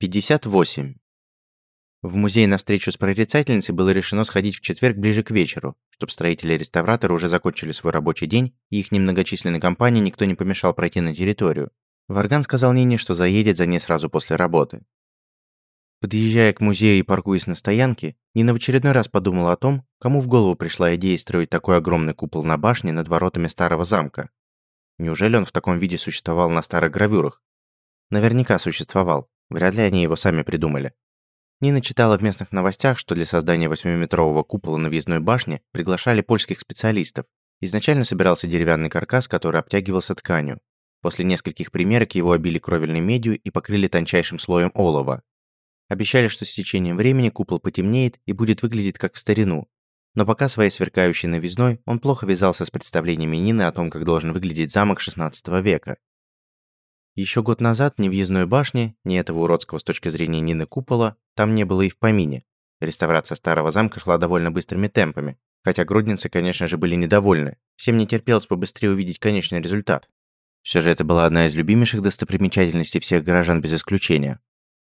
58. В музей на встречу с прорицательницей было решено сходить в четверг ближе к вечеру, чтобы строители и реставраторы уже закончили свой рабочий день, и их немногочисленной компании никто не помешал пройти на территорию. Варган сказал Нине, что заедет за ней сразу после работы. Подъезжая к музею и паркуясь на стоянке, Нина в очередной раз подумала о том, кому в голову пришла идея строить такой огромный купол на башне над воротами старого замка. Неужели он в таком виде существовал на старых гравюрах? Наверняка существовал. Вряд ли они его сами придумали. Нина читала в местных новостях, что для создания восьмиметрового купола на въездной башне приглашали польских специалистов. Изначально собирался деревянный каркас, который обтягивался тканью. После нескольких примерок его обили кровельной медью и покрыли тончайшим слоем олова. Обещали, что с течением времени купол потемнеет и будет выглядеть как в старину. Но пока своей сверкающей новизной он плохо вязался с представлениями Нины о том, как должен выглядеть замок XVI века. Еще год назад ни въездной башни, ни этого уродского с точки зрения Нины купола там не было и в помине. Реставрация старого замка шла довольно быстрыми темпами, хотя гродненцы, конечно же, были недовольны. Всем не терпелось побыстрее увидеть конечный результат. Все же это была одна из любимейших достопримечательностей всех горожан без исключения.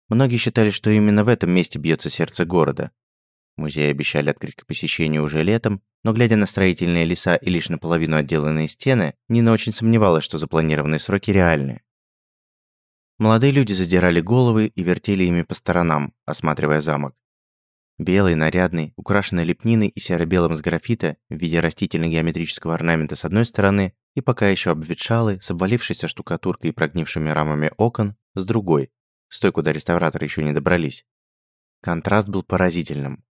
Многие считали, что именно в этом месте бьется сердце города. Музей обещали открыть к посещению уже летом, но глядя на строительные леса и лишь наполовину отделанные стены, Нина очень сомневалась, что запланированные сроки реальны. Молодые люди задирали головы и вертели ими по сторонам, осматривая замок. Белый, нарядный, украшенный лепниной и серо-белым с графита в виде растительно-геометрического орнамента с одной стороны и пока еще обветшалый, с обвалившейся штукатуркой и прогнившими рамами окон с другой, с той, куда реставраторы еще не добрались. Контраст был поразительным.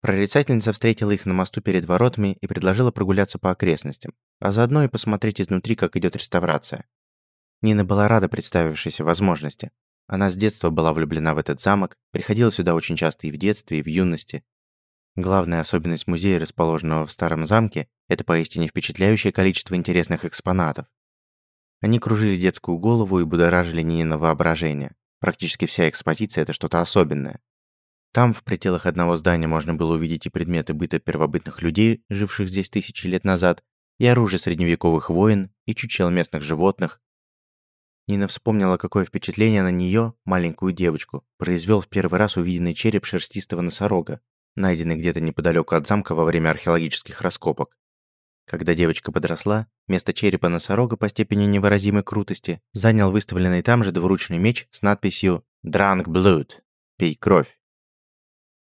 Прорицательница встретила их на мосту перед воротами и предложила прогуляться по окрестностям, а заодно и посмотреть изнутри, как идет реставрация. Нина была рада представившейся возможности. Она с детства была влюблена в этот замок, приходила сюда очень часто и в детстве, и в юности. Главная особенность музея, расположенного в старом замке, это поистине впечатляющее количество интересных экспонатов. Они кружили детскую голову и будоражили Нинина воображение. Практически вся экспозиция – это что-то особенное. Там, в пределах одного здания, можно было увидеть и предметы быта первобытных людей, живших здесь тысячи лет назад, и оружие средневековых войн, и чучел местных животных, Нина вспомнила, какое впечатление на нее, маленькую девочку, произвел в первый раз увиденный череп шерстистого носорога, найденный где-то неподалеку от замка во время археологических раскопок. Когда девочка подросла, место черепа носорога по степени невыразимой крутости занял выставленный там же двуручный меч с надписью «Drunk Blood» – «Пей кровь».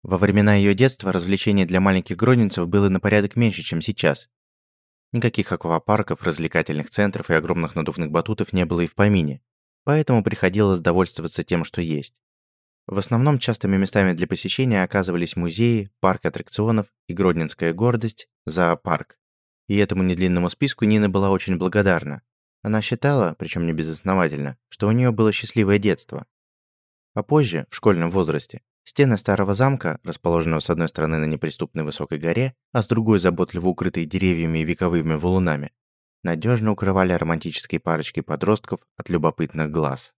Во времена ее детства развлечений для маленьких гронинцев было на порядок меньше, чем сейчас, Никаких аквапарков, развлекательных центров и огромных надувных батутов не было и в помине, поэтому приходилось довольствоваться тем, что есть. В основном частыми местами для посещения оказывались музеи, парк аттракционов и Гродненская гордость – зоопарк. И этому недлинному списку Нина была очень благодарна. Она считала, причем не безосновательно, что у нее было счастливое детство. А позже, в школьном возрасте, Стены старого замка, расположенного с одной стороны на неприступной высокой горе, а с другой заботливо укрытой деревьями и вековыми валунами, надежно укрывали романтические парочки подростков от любопытных глаз.